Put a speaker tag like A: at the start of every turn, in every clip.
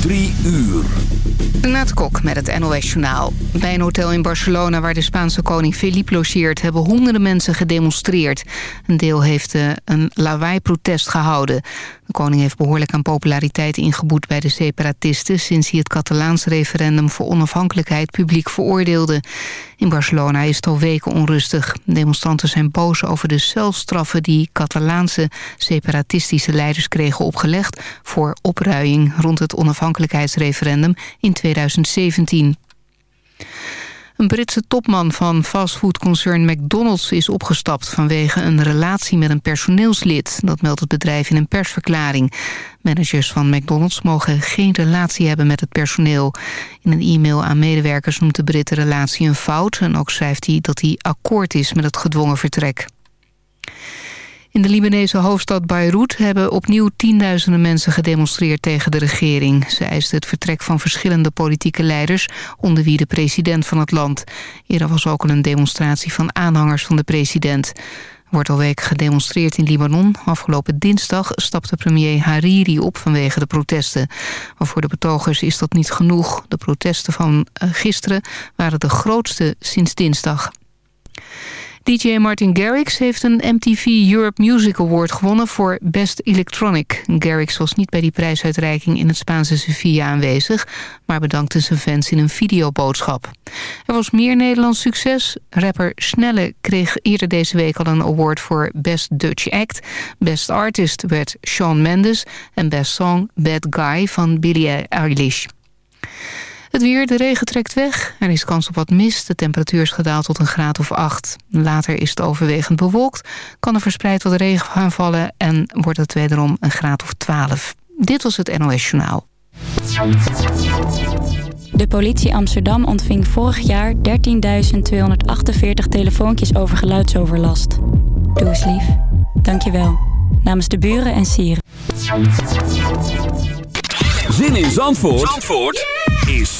A: Drie uur.
B: Renate Kok met het NOS Journaal. Bij een hotel in Barcelona waar de Spaanse koning Felipe logeert... hebben honderden mensen gedemonstreerd. Een deel heeft eh, een lawaai-protest gehouden. De koning heeft behoorlijk aan populariteit ingeboet bij de separatisten... sinds hij het Catalaans referendum voor onafhankelijkheid publiek veroordeelde. In Barcelona is het al weken onrustig. Demonstranten zijn boos over de celstraffen die Catalaanse separatistische leiders kregen opgelegd... voor opruiing rond het onafhankelijkheidsreferendum in 2017. Een Britse topman van fastfoodconcern McDonald's is opgestapt... vanwege een relatie met een personeelslid. Dat meldt het bedrijf in een persverklaring. Managers van McDonald's mogen geen relatie hebben met het personeel. In een e-mail aan medewerkers noemt de Brit de relatie een fout... en ook schrijft hij dat hij akkoord is met het gedwongen vertrek. In de Libanese hoofdstad Beirut hebben opnieuw tienduizenden mensen gedemonstreerd tegen de regering. Ze eisten het vertrek van verschillende politieke leiders, onder wie de president van het land. Eerder was ook al een demonstratie van aanhangers van de president. Er wordt al weken gedemonstreerd in Libanon. Afgelopen dinsdag stapte premier Hariri op vanwege de protesten. Maar voor de betogers is dat niet genoeg. De protesten van eh, gisteren waren de grootste sinds dinsdag. DJ Martin Garrix heeft een MTV Europe Music Award gewonnen voor Best Electronic. Garrix was niet bij die prijsuitreiking in het Spaanse Sevilla aanwezig... maar bedankte zijn fans in een videoboodschap. Er was meer Nederlands succes. Rapper Snelle kreeg eerder deze week al een award voor Best Dutch Act. Best Artist werd Shawn Mendes en Best Song Bad Guy van Billie Eilish. Het weer, de regen trekt weg. Er is kans op wat mist. De temperatuur is gedaald tot een graad of 8. Later is het overwegend bewolkt. Kan er verspreid wat regen gaan vallen. En wordt het wederom een graad of 12. Dit was het NOS Journaal.
C: De politie Amsterdam ontving vorig jaar 13.248 telefoontjes over geluidsoverlast. Doe eens lief. Dank je wel. Namens de buren en sieren.
A: Zin in Zandvoort? Zandvoort? is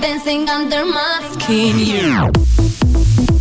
D: dancing under my skin. Yeah.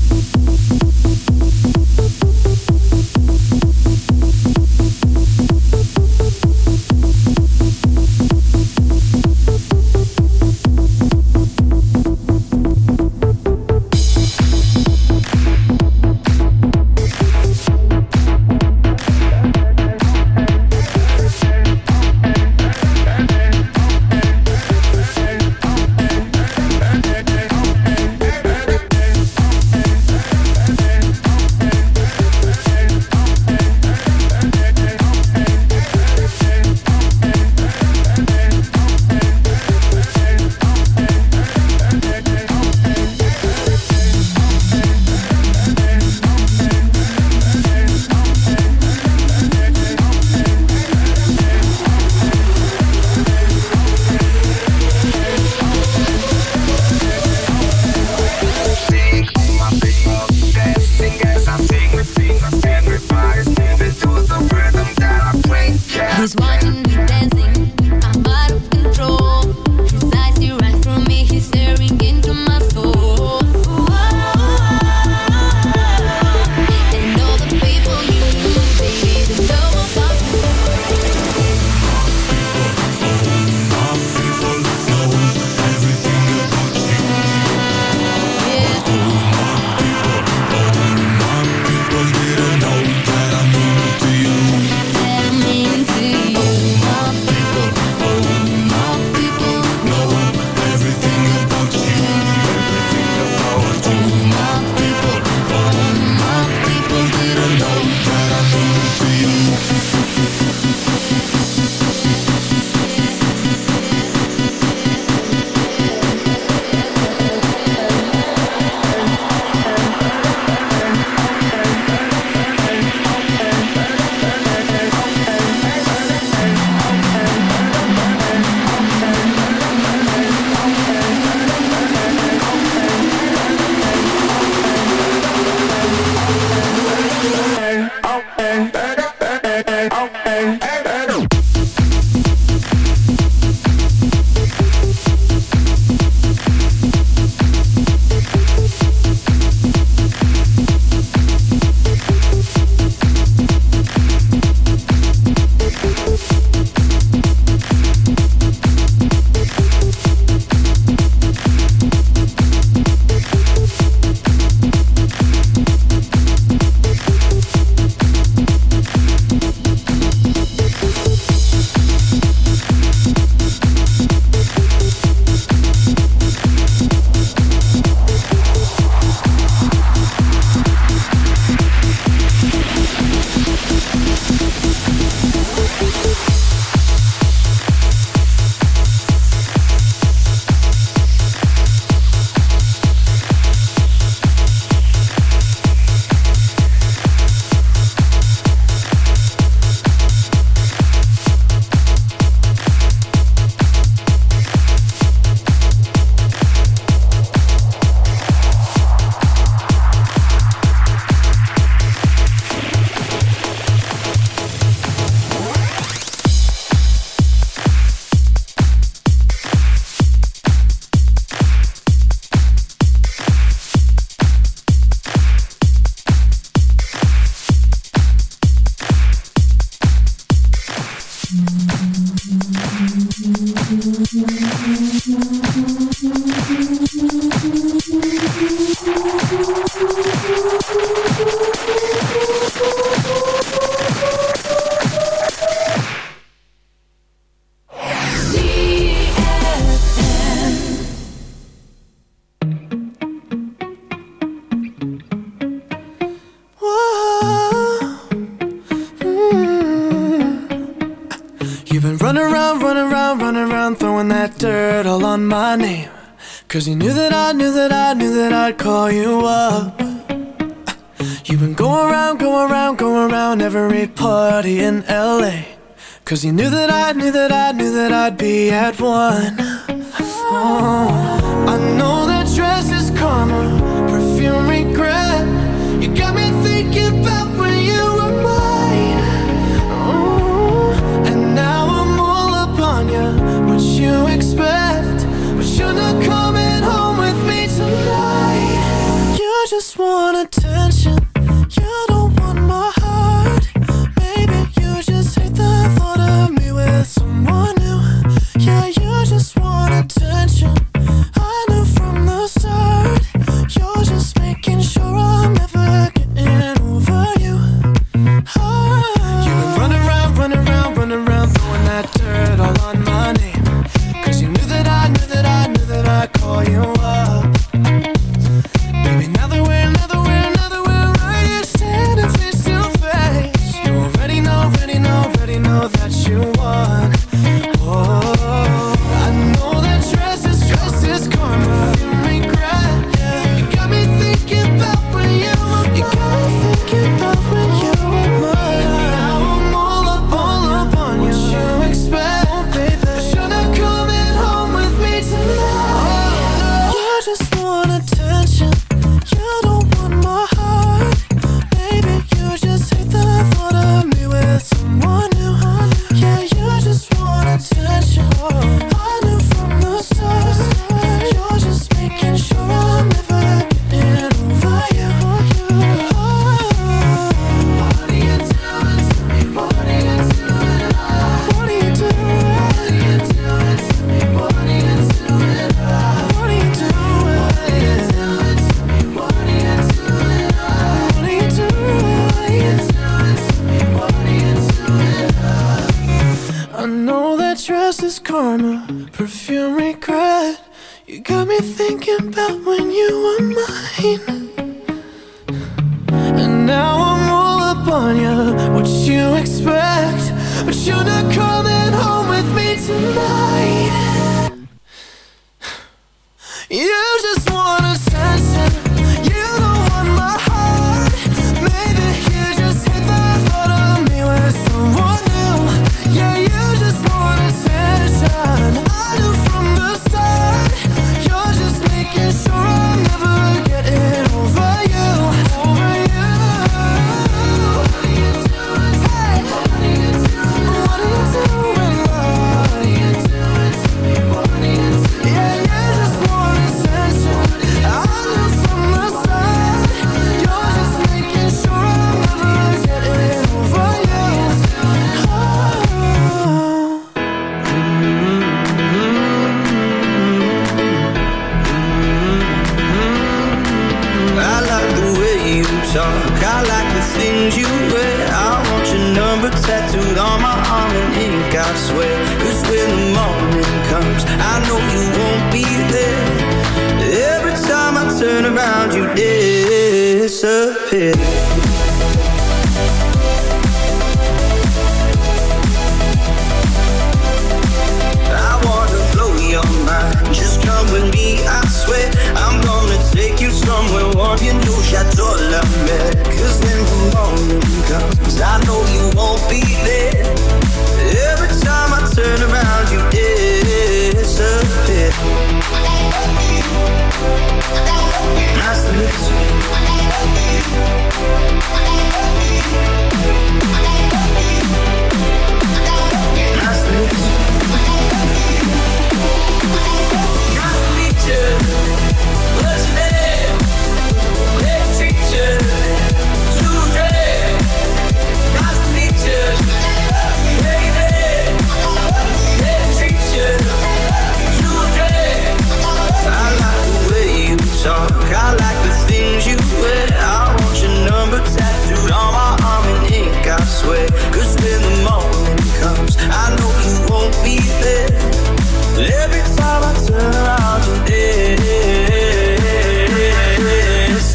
D: Cause you knew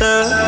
D: Yeah.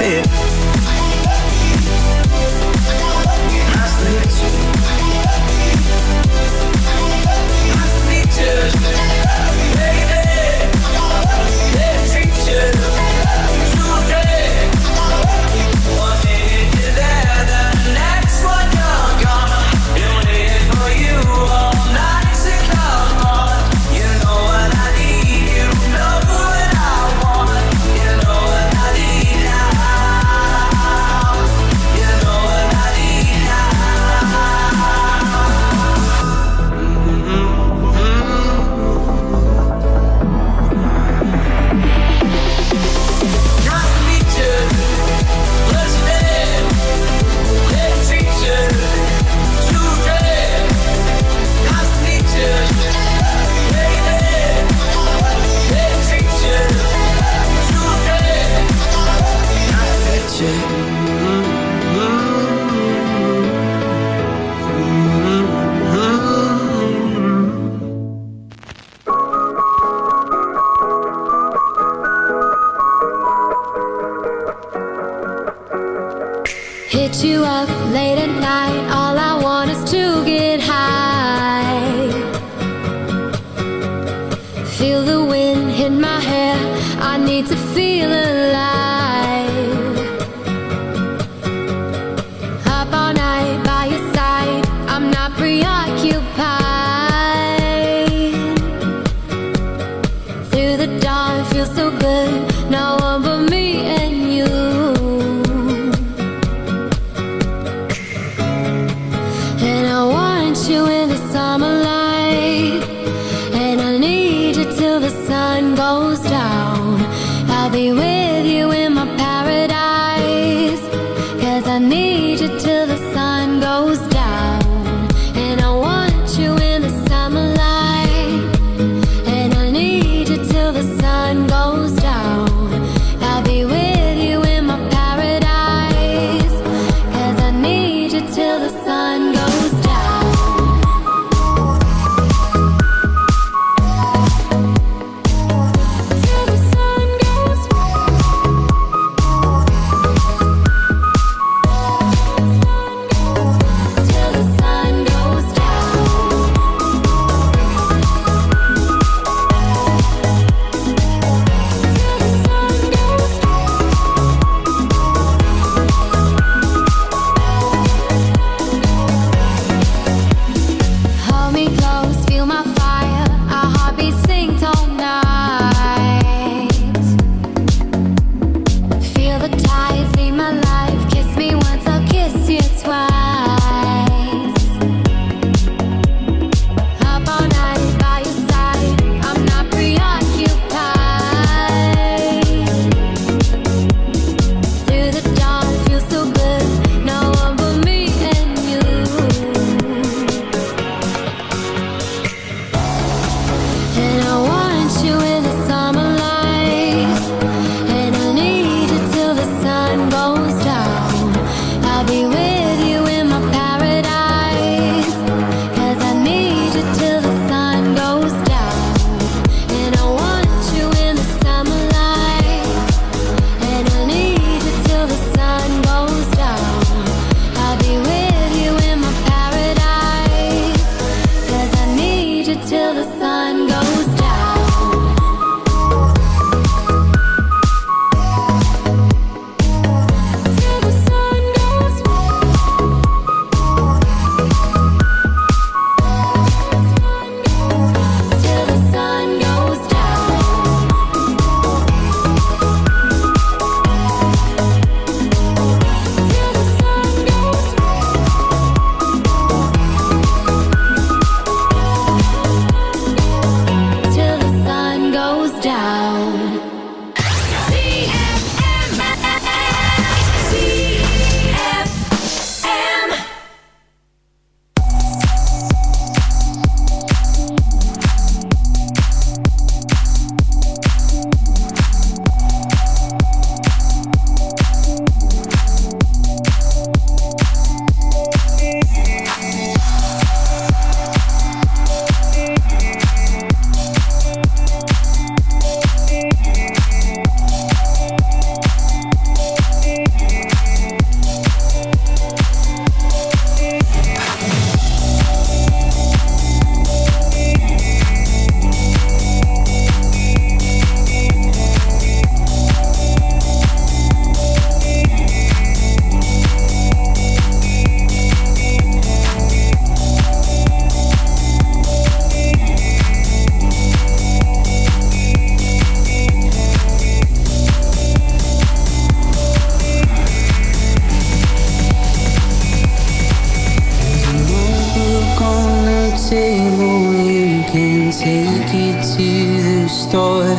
D: can take you to the store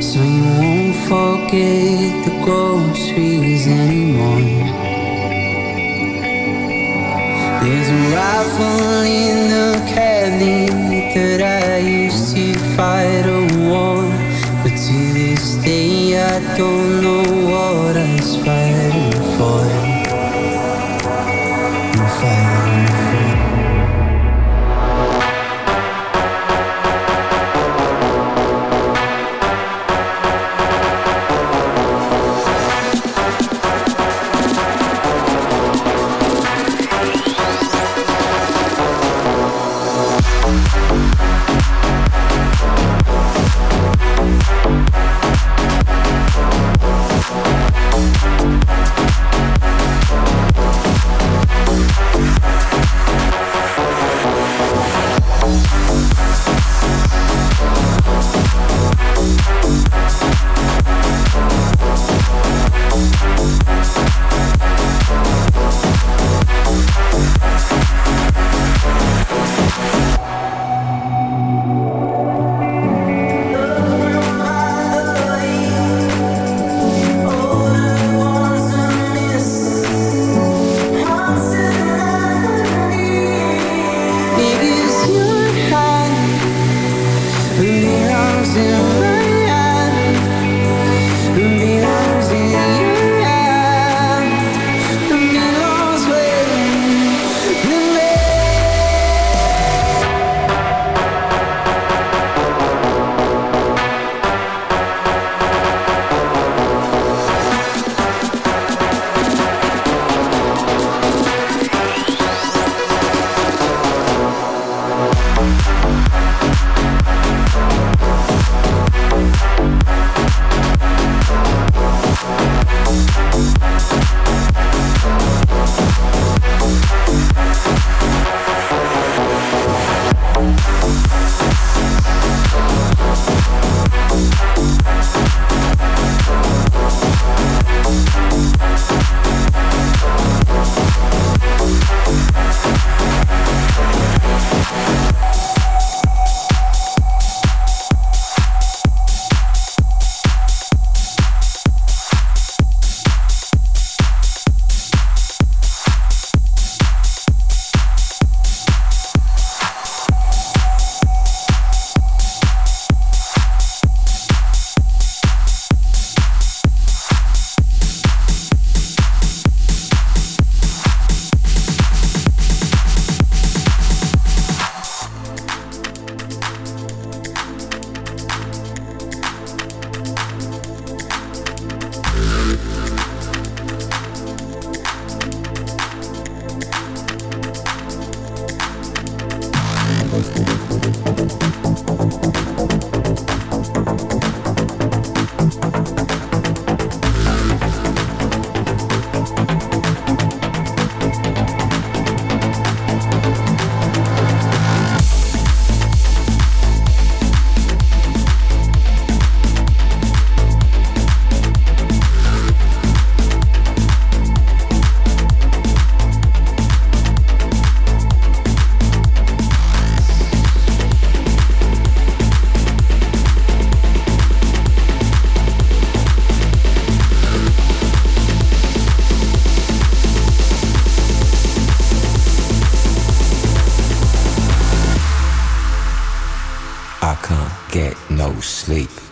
D: so you
E: won't
F: forget the
G: groceries anymore. There's a rifle in the cabinet that I used to fight a war, but to this day I don't know sleep.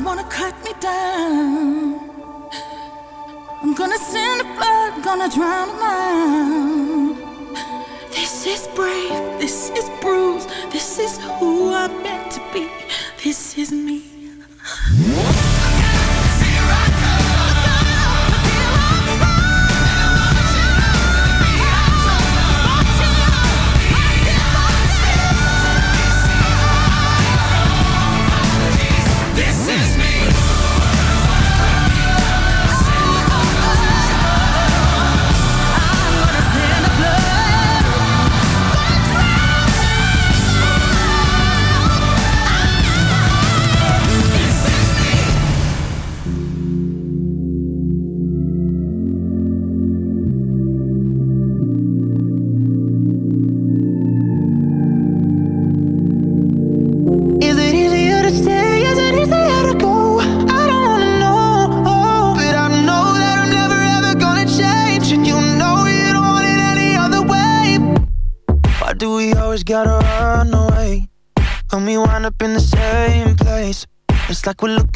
E: Wanna cut me down. I'm gonna send a flood, gonna drown
H: a man. This is brave, this is bruised, this is who I'm meant to be, this is me.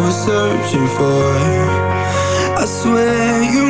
H: was searching for I swear you